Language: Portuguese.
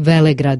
Velegrad.